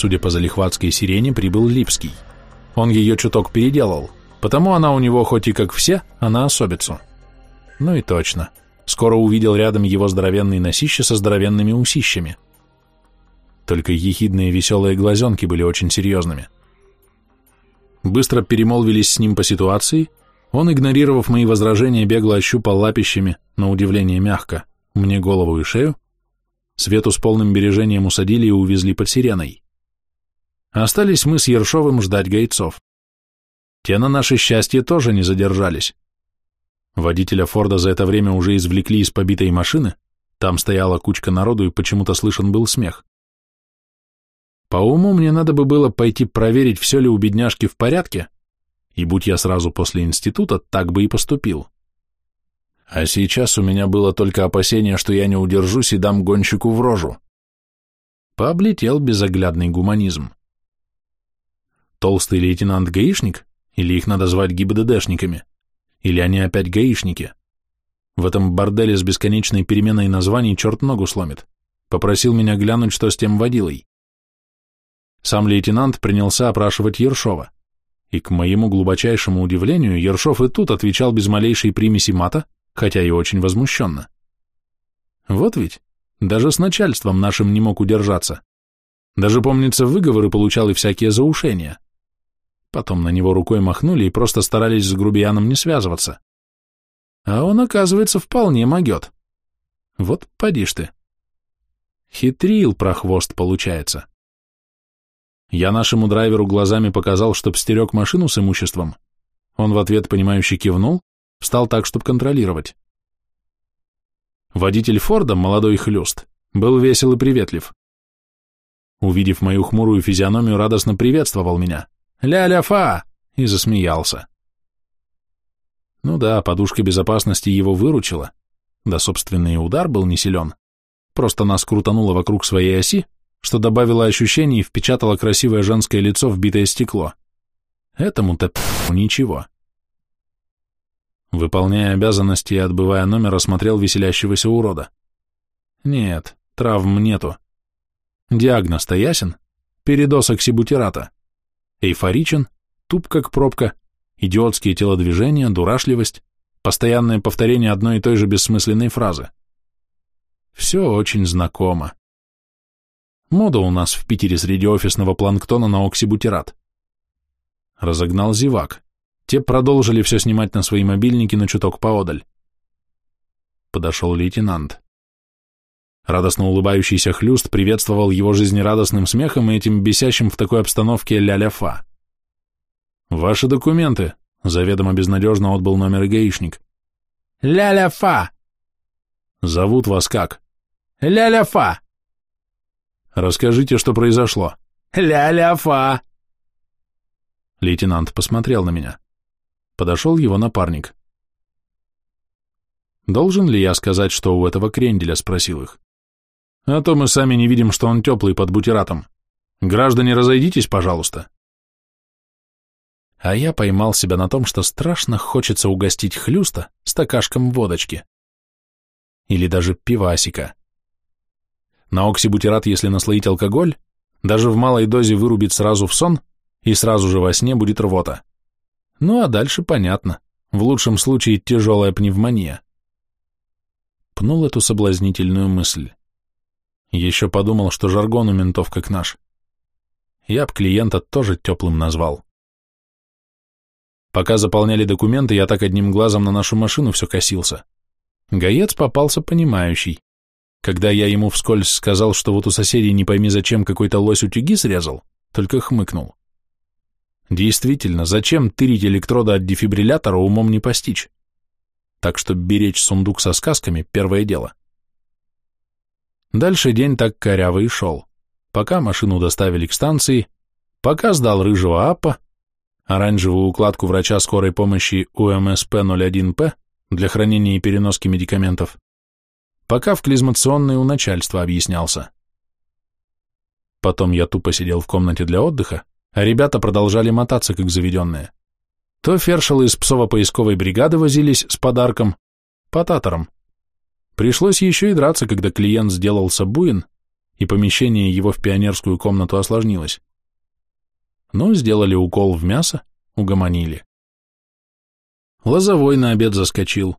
Судя по залихватской сирене, прибыл Липский. Он ее чуток переделал, потому она у него хоть и как все, а на особицу. Ну и точно. Скоро увидел рядом его здоровенный носище со здоровенными усищами. Только ехидные веселые глазенки были очень серьезными. Быстро перемолвились с ним по ситуации, он, игнорировав мои возражения, бегло ощупал лапищами, на удивление мягко, мне голову и шею, Свету с полным бережением усадили и увезли под сиреной. Остались мы с Ершовым ждать гайцов. Те на наше счастье тоже не задержались. Водителя Форда за это время уже извлекли из побитой машины, там стояла кучка народу и почему-то слышен был смех. По уму мне надо бы было пойти проверить, все ли у бедняжки в порядке, и будь я сразу после института, так бы и поступил. А сейчас у меня было только опасение, что я не удержусь и дам гонщику в рожу. Пооблетел безоглядный гуманизм. Толстый лейтенант-гаишник? Или их надо звать ГИБДДшниками? Или они опять гаишники? В этом борделе с бесконечной переменой названий черт ногу сломит. Попросил меня глянуть, что с тем водилой. Сам лейтенант принялся опрашивать Ершова. И, к моему глубочайшему удивлению, Ершов и тут отвечал без малейшей примеси мата, хотя и очень возмущенно. Вот ведь, даже с начальством нашим не мог удержаться. Даже, помнится, выговоры получал и всякие заушения. Потом на него рукой махнули и просто старались с грубияном не связываться. А он, оказывается, вполне могет. Вот поди ж ты. Хитрил прохвост, получается. Я нашему драйверу глазами показал, чтоб стерег машину с имуществом. Он в ответ, понимающе кивнул, Встал так, чтобы контролировать. Водитель Форда, молодой хлюст, был весел и приветлив. Увидев мою хмурую физиономию, радостно приветствовал меня. «Ля-ля-фа!» и засмеялся. Ну да, подушка безопасности его выручила. Да, собственно, и удар был не силен. Просто нас крутануло вокруг своей оси, что добавило ощущений и впечатало красивое женское лицо в битое стекло. Этому-то ничего. Выполняя обязанности и отбывая номер, осмотрел веселящегося урода. Нет, травм нету. Диагноз-то ясен? Передоз оксибутирата. Эйфоричен, туп как пробка, идиотские телодвижения, дурашливость, постоянное повторение одной и той же бессмысленной фразы. Все очень знакомо. Мода у нас в Питере среди офисного планктона на оксибутират. Разогнал зевак. Те продолжили все снимать на свои мобильники на чуток поодаль. Подошел лейтенант. Радостно улыбающийся хлюст приветствовал его жизнерадостным смехом и этим бесящим в такой обстановке ля-ля-фа. «Ваши документы», — заведомо безнадежно отбыл номер гаишник. «Ля-ля-фа!» «Зовут вас как?» «Ля-ля-фа!» «Расскажите, что произошло». «Ля-ля-фа!» Лейтенант посмотрел на меня. Подошел его напарник. «Должен ли я сказать, что у этого кренделя?» — спросил их. «А то мы сами не видим, что он теплый под бутератом. Граждане, разойдитесь, пожалуйста». А я поймал себя на том, что страшно хочется угостить хлюста стакашком водочки. Или даже пивасика. На оксибутират, если наслоить алкоголь, даже в малой дозе вырубит сразу в сон, и сразу же во сне будет рвота. Ну а дальше понятно. В лучшем случае тяжелая пневмония. Пнул эту соблазнительную мысль. Еще подумал, что жаргон у ментов как наш. Я б клиента тоже теплым назвал. Пока заполняли документы, я так одним глазом на нашу машину все косился. Гаец попался понимающий. Когда я ему вскользь сказал, что вот у соседей не пойми зачем какой-то лось утюги срезал, только хмыкнул. Действительно, зачем тырить электрода от дефибриллятора умом не постичь? Так что беречь сундук со сказками – первое дело. Дальше день так корявый шел. Пока машину доставили к станции, пока сдал рыжего апа, оранжевую укладку врача скорой помощи УМСП-01П для хранения и переноски медикаментов, пока в клизмационной у начальства объяснялся. Потом я тупо сидел в комнате для отдыха, а ребята продолжали мотаться, как заведенные. То фершелы из псово-поисковой бригады возились с подарком, потатором. Пришлось еще и драться, когда клиент сделался буин, и помещение его в пионерскую комнату осложнилось. Ну, сделали укол в мясо, угомонили. Лозовой на обед заскочил.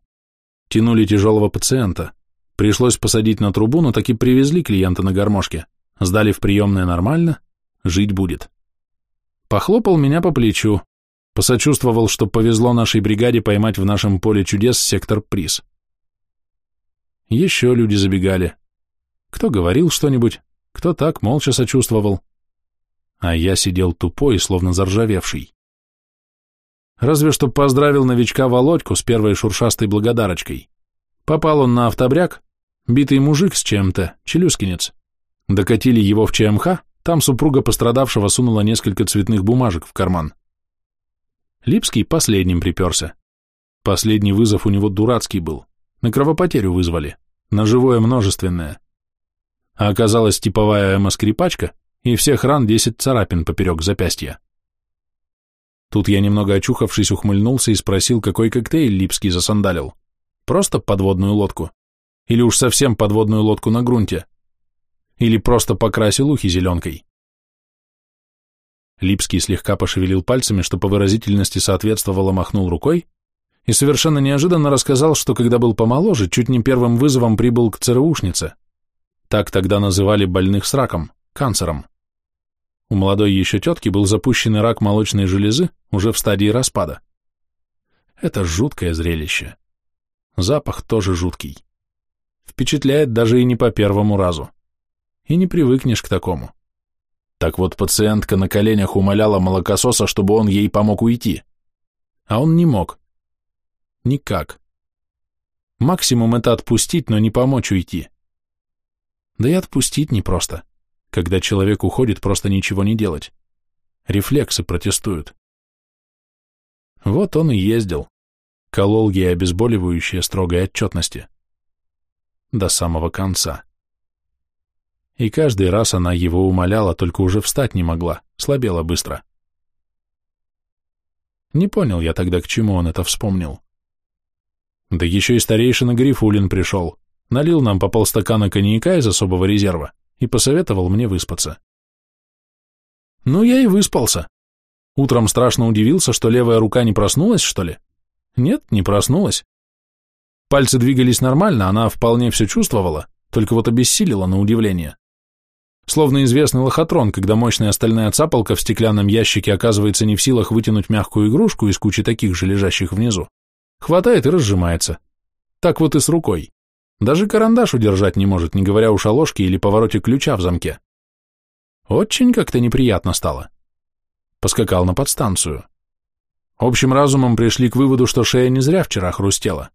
Тянули тяжелого пациента. Пришлось посадить на трубу, но таки привезли клиента на гармошке. Сдали в приемное нормально, жить будет. Похлопал меня по плечу, посочувствовал, что повезло нашей бригаде поймать в нашем поле чудес сектор-приз. Еще люди забегали. Кто говорил что-нибудь, кто так молча сочувствовал. А я сидел тупой, словно заржавевший. Разве что поздравил новичка Володьку с первой шуршастой благодарочкой. Попал он на автобряк, битый мужик с чем-то, челюскинец. Докатили его в ЧМХ, там супруга пострадавшего сунула несколько цветных бумажек в карман. Липский последним приперся. Последний вызов у него дурацкий был. На кровопотерю вызвали. На живое множественное. А оказалась типовая эмо-скрипачка, и всех ран десять царапин поперек запястья. Тут я немного очухавшись ухмыльнулся и спросил, какой коктейль Липский засандалил. Просто подводную лодку? Или уж совсем подводную лодку на грунте? Или просто покрасил ухи зеленкой? Липский слегка пошевелил пальцами, что по выразительности соответствовало, махнул рукой и совершенно неожиданно рассказал, что когда был помоложе, чуть не первым вызовом прибыл к ЦРУшнице. Так тогда называли больных с раком, канцером. У молодой еще тетки был запущенный рак молочной железы уже в стадии распада. Это жуткое зрелище. Запах тоже жуткий. Впечатляет даже и не по первому разу. И не привыкнешь к такому. Так вот пациентка на коленях умоляла молокососа, чтобы он ей помог уйти. А он не мог. Никак. Максимум это отпустить, но не помочь уйти. Да и отпустить непросто. Когда человек уходит, просто ничего не делать. Рефлексы протестуют. Вот он и ездил. Колол ей обезболивающее строгой отчетности. До самого конца. И каждый раз она его умоляла, только уже встать не могла, слабела быстро. Не понял я тогда, к чему он это вспомнил. Да еще и старейшина Грифулин пришел, налил нам по полстакана коньяка из особого резерва и посоветовал мне выспаться. Ну, я и выспался. Утром страшно удивился, что левая рука не проснулась, что ли? Нет, не проснулась. Пальцы двигались нормально, она вполне все чувствовала, только вот обессилила на удивление. Словно известный лохотрон, когда мощная стальная цапалка в стеклянном ящике оказывается не в силах вытянуть мягкую игрушку из кучи таких же лежащих внизу. Хватает и разжимается. Так вот и с рукой. Даже карандаш удержать не может, не говоря уж о ложке или повороте ключа в замке. Очень как-то неприятно стало. Поскакал на подстанцию. Общим разумом пришли к выводу, что шея не зря вчера хрустела.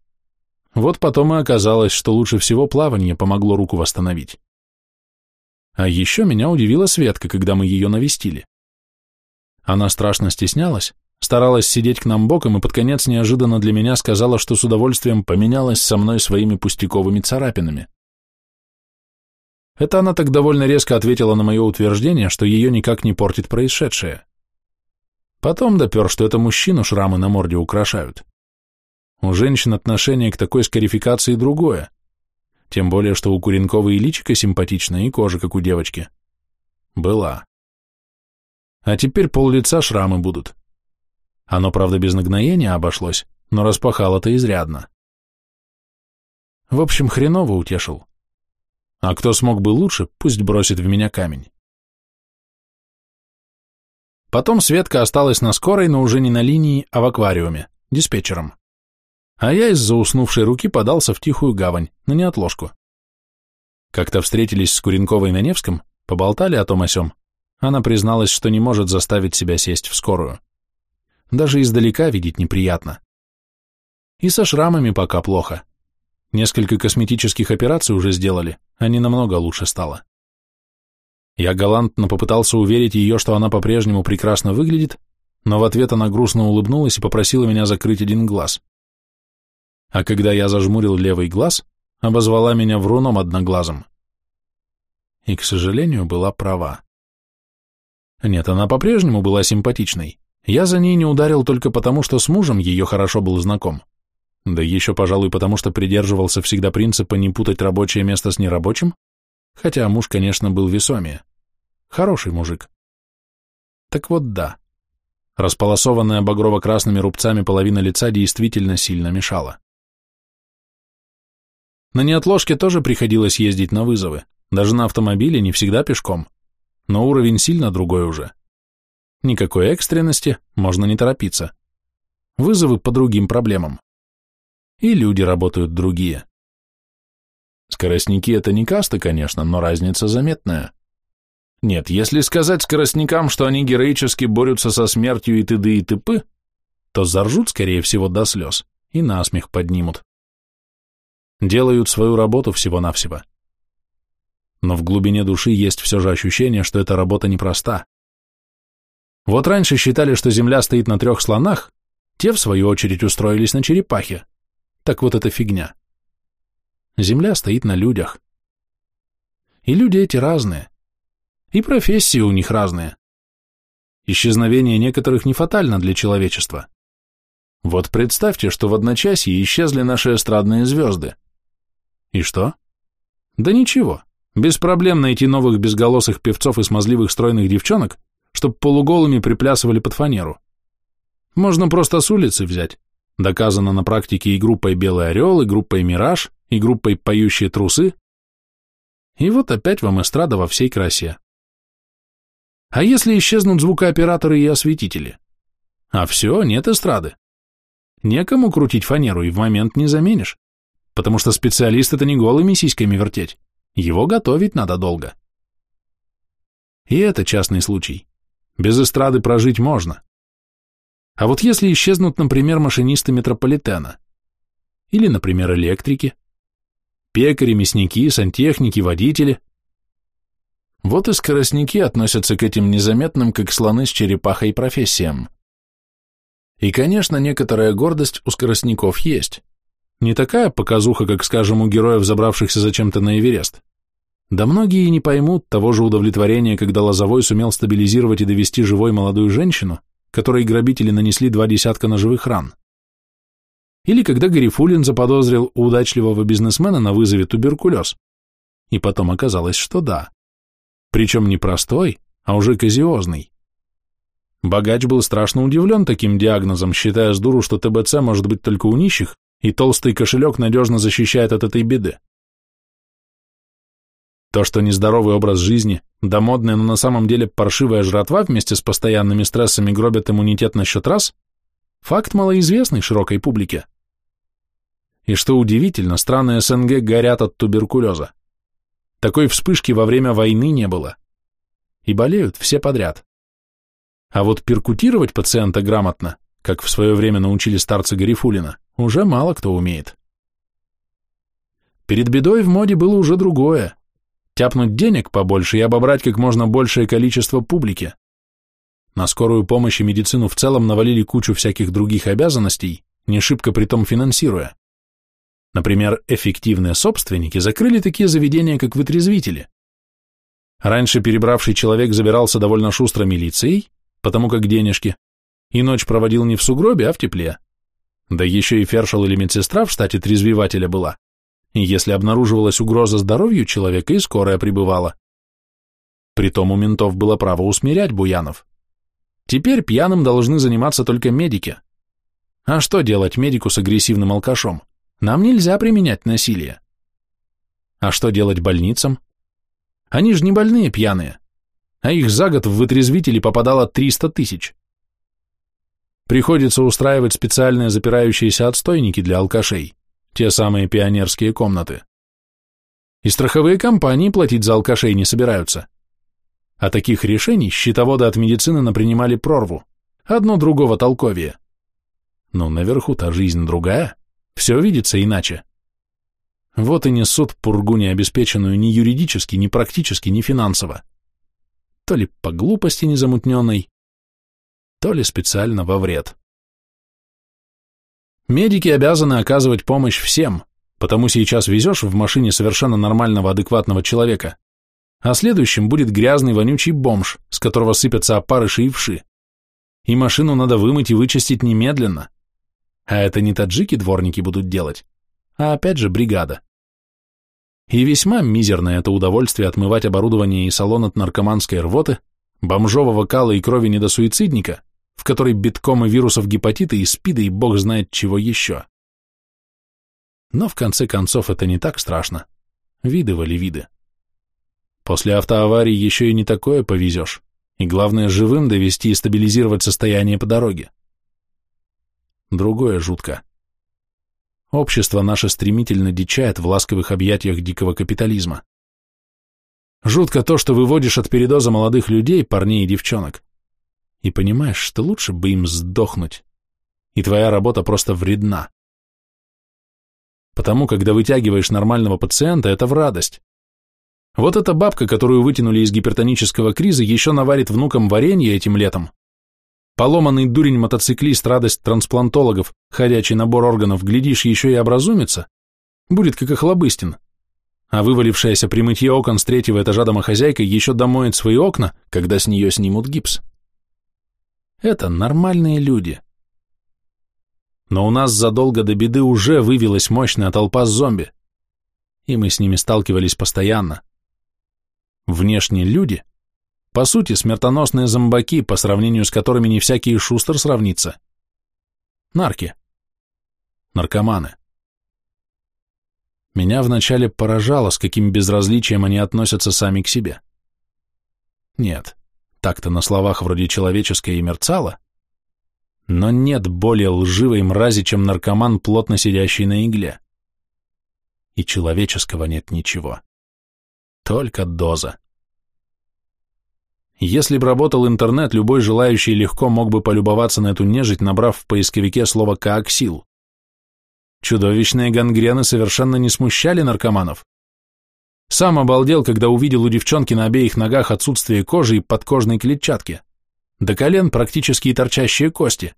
Вот потом и оказалось, что лучше всего плавание помогло руку восстановить. А еще меня удивила Светка, когда мы ее навестили. Она страшно стеснялась, старалась сидеть к нам боком и под конец неожиданно для меня сказала, что с удовольствием поменялась со мной своими пустяковыми царапинами. Это она так довольно резко ответила на мое утверждение, что ее никак не портит происшедшее. Потом допер, что это мужчину шрамы на морде украшают. У женщин отношение к такой скарификации другое, тем более, что у Куренковой и личика симпатичная, и кожа, как у девочки. Была. А теперь пол лица шрамы будут. Оно, правда, без нагноения обошлось, но распахало-то изрядно. В общем, хреново утешил. А кто смог бы лучше, пусть бросит в меня камень. Потом Светка осталась на скорой, но уже не на линии, а в аквариуме, диспетчером. А я из-за уснувшей руки подался в тихую гавань, на неотложку. Как-то встретились с Куренковой на Невском, поболтали о том о сём. Она призналась, что не может заставить себя сесть в скорую. Даже издалека видеть неприятно. И со шрамами пока плохо. Несколько косметических операций уже сделали, а не намного лучше стало. Я галантно попытался уверить ее, что она по-прежнему прекрасно выглядит, но в ответ она грустно улыбнулась и попросила меня закрыть один глаз. А когда я зажмурил левый глаз, обозвала меня вруном одноглазым. И, к сожалению, была права. Нет, она по-прежнему была симпатичной, я за ней не ударил только потому, что с мужем ее хорошо был знаком. Да еще, пожалуй, потому что придерживался всегда принципа не путать рабочее место с нерабочим, хотя муж, конечно, был весомее. Хороший мужик. Так вот да, располосованная багрово-красными рубцами половина лица действительно сильно мешала. На неотложке тоже приходилось ездить на вызовы, даже на автомобиле, не всегда пешком, но уровень сильно другой уже. Никакой экстренности, можно не торопиться. Вызовы по другим проблемам. И люди работают другие. Скоростники — это не касты, конечно, но разница заметная. Нет, если сказать скоростникам, что они героически борются со смертью и т.д. и т.п., то заржут, скорее всего, до слез и насмех поднимут. Делают свою работу всего-навсего. Но в глубине души есть все же ощущение, что эта работа непроста. Вот раньше считали, что Земля стоит на трех слонах, те, в свою очередь, устроились на черепахе. Так вот это фигня. Земля стоит на людях. И люди эти разные. И профессии у них разные. Исчезновение некоторых не фатально для человечества. Вот представьте, что в одночасье исчезли наши эстрадные звезды. И что? Да ничего. Без проблем найти новых безголосых певцов и смазливых стройных девчонок, чтоб полуголыми приплясывали под фанеру. Можно просто с улицы взять. Доказано на практике и группой «Белый орел», и группой «Мираж», и группой «Поющие трусы». И вот опять вам эстрада во всей красе. А если исчезнут звукооператоры и осветители? А все, нет эстрады. Некому крутить фанеру и в момент не заменишь, потому что специалист это не голыми сиськами вертеть, его готовить надо долго. И это частный случай. Без эстрады прожить можно. А вот если исчезнут, например, машинисты метрополитена, или, например, электрики, пекари, мясники, сантехники, водители, вот и скоростники относятся к этим незаметным, как слоны с черепахой, профессиям. И, конечно, некоторая гордость у скоростников есть. Не такая показуха, как, скажем, у героев, забравшихся зачем-то на Эверест. Да многие и не поймут того же удовлетворения, когда Лозовой сумел стабилизировать и довести живой молодую женщину, которой грабители нанесли два десятка ножевых ран. Или когда Гарифулин заподозрил у удачливого бизнесмена на вызове туберкулез. И потом оказалось, что да. Причем не простой, а уже казиозный. Богач был страшно удивлен таким диагнозом, считая с дуру, что ТБЦ может быть только у нищих, и толстый кошелек надежно защищает от этой беды. То, что нездоровый образ жизни, да модная, но на самом деле паршивая жратва вместе с постоянными стрессами гробят иммунитет на счет раз, факт малоизвестный широкой публике. И что удивительно, страны СНГ горят от туберкулеза. Такой вспышки во время войны не было. И болеют все подряд. А вот перкутировать пациента грамотно, как в свое время научили старцы Гарифулина, уже мало кто умеет. Перед бедой в моде было уже другое тяпнуть денег побольше и обобрать как можно большее количество публики. На скорую помощь и медицину в целом навалили кучу всяких других обязанностей, не шибко притом финансируя. Например, эффективные собственники закрыли такие заведения, как вытрезвители. Раньше перебравший человек забирался довольно шустро милицией, потому как денежки, и ночь проводил не в сугробе, а в тепле. Да еще и фершал или медсестра в штате трезвивателя была если обнаруживалась угроза здоровью человека, и скорая прибывала. Притом у ментов было право усмирять буянов. Теперь пьяным должны заниматься только медики. А что делать медику с агрессивным алкашом? Нам нельзя применять насилие. А что делать больницам? Они же не больные пьяные, а их за год в вытрезвители попадало 300 тысяч. Приходится устраивать специальные запирающиеся отстойники для алкашей те самые пионерские комнаты. И страховые компании платить за алкашей не собираются. А таких решений счетоводы от медицины напринимали прорву, одно другого толковее. Но наверху-то жизнь другая, все видится иначе. Вот и несут пургу необеспеченную ни юридически, ни практически, ни финансово. То ли по глупости незамутненной, то ли специально во вред. Медики обязаны оказывать помощь всем, потому сейчас везешь в машине совершенно нормального, адекватного человека, а следующим будет грязный, вонючий бомж, с которого сыпятся опарыши и вши. И машину надо вымыть и вычистить немедленно. А это не таджики дворники будут делать, а опять же бригада. И весьма мизерное это удовольствие отмывать оборудование и салон от наркоманской рвоты, бомжового кала и крови недосуицидника, в которой битком и вирусов гепатита и спида и бог знает чего еще. Но в конце концов это не так страшно. Видывали виды. После автоаварии еще и не такое повезешь, и главное живым довести и стабилизировать состояние по дороге. Другое жутко. Общество наше стремительно дичает в ласковых объятиях дикого капитализма. Жутко то, что выводишь от передоза молодых людей, парней и девчонок, и понимаешь, что лучше бы им сдохнуть, и твоя работа просто вредна. Потому, когда вытягиваешь нормального пациента, это в радость. Вот эта бабка, которую вытянули из гипертонического криза, еще наварит внукам варенье этим летом. Поломанный дурень-мотоциклист, радость трансплантологов, ходячий набор органов, глядишь, еще и образумится. Будет как охлобыстин. А вывалившаяся при мытье окон с третьего этажа домохозяйка еще домоет свои окна, когда с нее снимут гипс. Это нормальные люди. Но у нас задолго до беды уже вывелась мощная толпа зомби, и мы с ними сталкивались постоянно. Внешние люди, по сути, смертоносные зомбаки, по сравнению с которыми не всякий шустер сравнится. Нарки. Наркоманы. Меня вначале поражало, с каким безразличием они относятся сами к себе. Нет, так-то на словах вроде человеческое и мерцало, но нет более лживой мрази, чем наркоман, плотно сидящий на игле. И человеческого нет ничего. Только доза. Если бы работал интернет, любой желающий легко мог бы полюбоваться на эту нежить, набрав в поисковике слово «коаксил». Чудовищные гангрены совершенно не смущали наркоманов. Сам обалдел, когда увидел у девчонки на обеих ногах отсутствие кожи и подкожной клетчатки. До колен практически торчащие кости.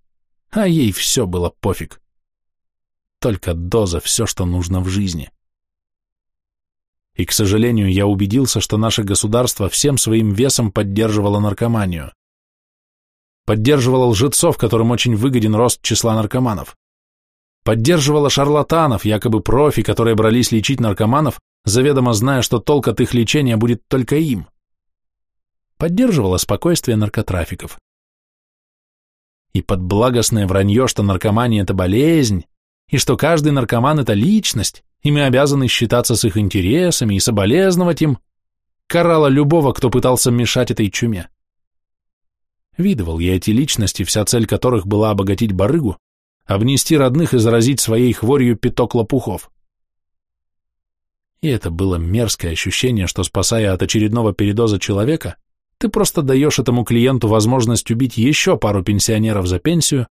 А ей все было пофиг. Только доза все, что нужно в жизни. И, к сожалению, я убедился, что наше государство всем своим весом поддерживало наркоманию. Поддерживало лжецов, которым очень выгоден рост числа наркоманов. Поддерживало шарлатанов, якобы профи, которые брались лечить наркоманов, заведомо зная, что толк от их лечения будет только им. Поддерживала спокойствие наркотрафиков. И под благостное вранье, что наркомания – это болезнь, и что каждый наркоман – это личность, и мы обязаны считаться с их интересами и соболезновать им, карала любого, кто пытался мешать этой чуме. Видывал я эти личности, вся цель которых была обогатить барыгу, обнести родных и заразить своей хворью пяток лопухов. И это было мерзкое ощущение, что, спасая от очередного передоза человека, ты просто даешь этому клиенту возможность убить еще пару пенсионеров за пенсию,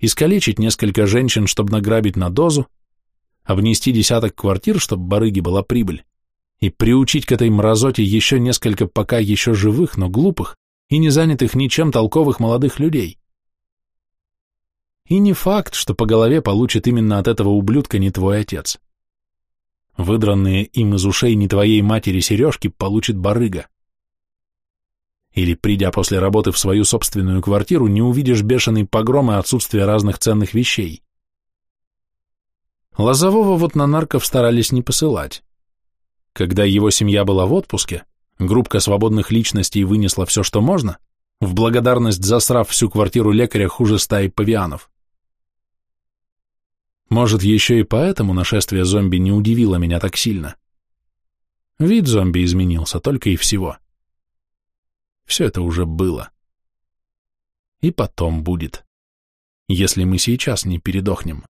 искалечить несколько женщин, чтобы награбить на дозу, обнести десяток квартир, чтобы барыги была прибыль, и приучить к этой мразоте еще несколько пока еще живых, но глупых и не занятых ничем толковых молодых людей. И не факт, что по голове получит именно от этого ублюдка не твой отец. Выдранные им из ушей не твоей матери сережки получит барыга. Или, придя после работы в свою собственную квартиру, не увидишь бешеный погром и отсутствие разных ценных вещей. Лозового вот на нарков старались не посылать. Когда его семья была в отпуске, группка свободных личностей вынесла все, что можно, в благодарность засрав всю квартиру лекаря хуже стаи павианов. Может, еще и поэтому нашествие зомби не удивило меня так сильно. Вид зомби изменился, только и всего. Все это уже было. И потом будет, если мы сейчас не передохнем.